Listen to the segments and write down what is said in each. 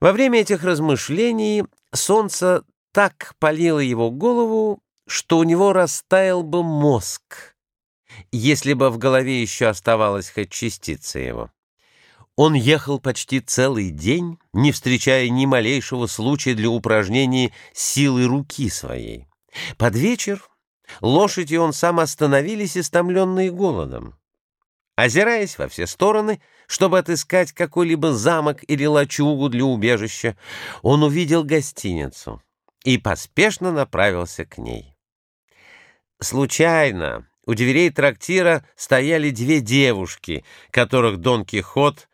Во время этих размышлений солнце так палило его голову, что у него растаял бы мозг, если бы в голове еще оставалась хоть частица его. Он ехал почти целый день, не встречая ни малейшего случая для упражнения силы руки своей. Под вечер лошади он сам остановились, истомленные голодом. Озираясь во все стороны, чтобы отыскать какой-либо замок или лачугу для убежища, он увидел гостиницу и поспешно направился к ней. Случайно у дверей трактира стояли две девушки, которых Дон Кихот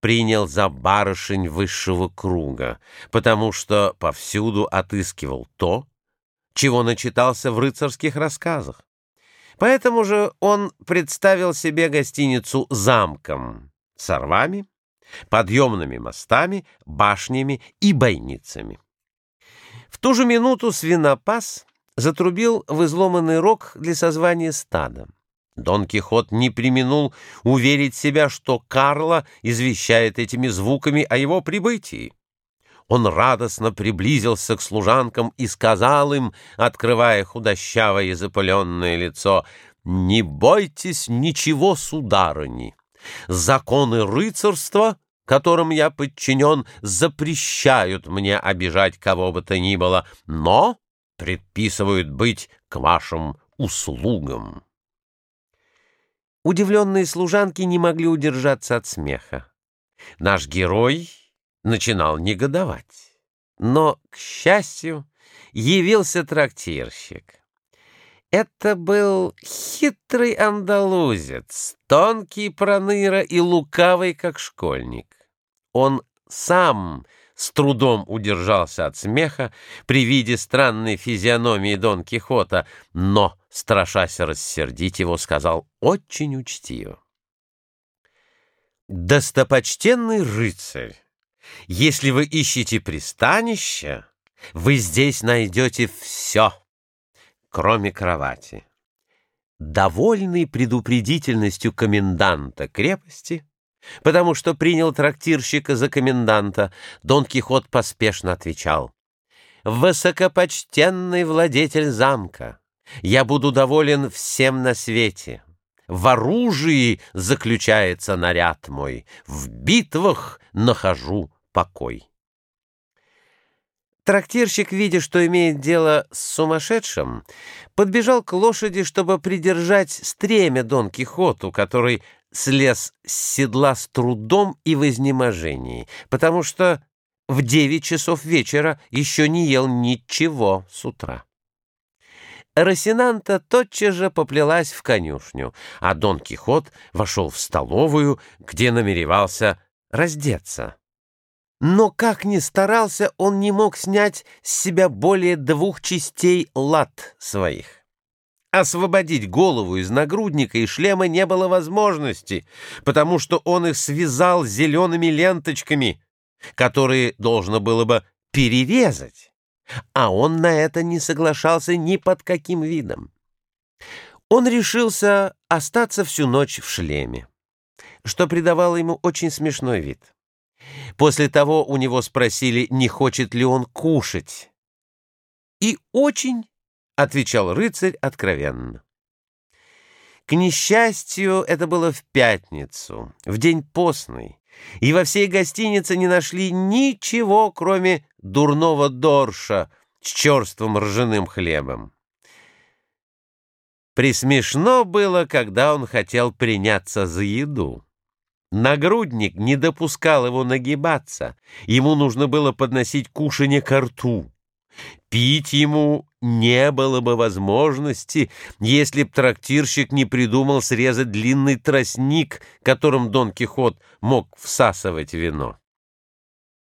принял за барышень высшего круга, потому что повсюду отыскивал то, чего начитался в рыцарских рассказах. Поэтому же он представил себе гостиницу замком с орвами, подъемными мостами, башнями и бойницами. В ту же минуту свинопас затрубил в изломанный рог для созвания стада. Дон Кихот не применул уверить себя, что Карло извещает этими звуками о его прибытии. Он радостно приблизился к служанкам и сказал им, открывая худощавое и запыленное лицо, «Не бойтесь ничего, сударыни. Законы рыцарства, которым я подчинен, запрещают мне обижать кого бы то ни было, но предписывают быть к вашим услугам». Удивленные служанки не могли удержаться от смеха. Наш герой начинал негодовать. Но, к счастью, явился трактирщик. Это был хитрый андалузец, тонкий проныра и лукавый, как школьник. Он сам с трудом удержался от смеха при виде странной физиономии Дон Кихота, но, страшась рассердить его, сказал очень учтиво. «Достопочтенный рыцарь, если вы ищете пристанище, вы здесь найдете все, кроме кровати. Довольный предупредительностью коменданта крепости, потому что принял трактирщика за коменданта, Дон Кихот поспешно отвечал. «Высокопочтенный владетель замка, я буду доволен всем на свете». В оружии заключается наряд мой, в битвах нахожу покой. Трактирщик, видя, что имеет дело с сумасшедшим, подбежал к лошади, чтобы придержать стремя Дон Кихоту, который слез с седла с трудом и в изнеможении, потому что в девять часов вечера еще не ел ничего с утра. Росинанта тотчас же поплелась в конюшню, а Дон Кихот вошел в столовую, где намеревался раздеться. Но как ни старался, он не мог снять с себя более двух частей лад своих. Освободить голову из нагрудника и шлема не было возможности, потому что он их связал зелеными ленточками, которые должно было бы перерезать, а он на это не соглашался ни под каким видом. Он решился остаться всю ночь в шлеме, что придавало ему очень смешной вид. После того у него спросили, не хочет ли он кушать. «И очень», — отвечал рыцарь откровенно. К несчастью, это было в пятницу, в день постный, и во всей гостинице не нашли ничего, кроме дурного дорша с черствым ржаным хлебом. Присмешно было, когда он хотел приняться за еду. Нагрудник не допускал его нагибаться. Ему нужно было подносить кушанье ко рту. Пить ему не было бы возможности, если б трактирщик не придумал срезать длинный тростник, которым Дон Кихот мог всасывать вино.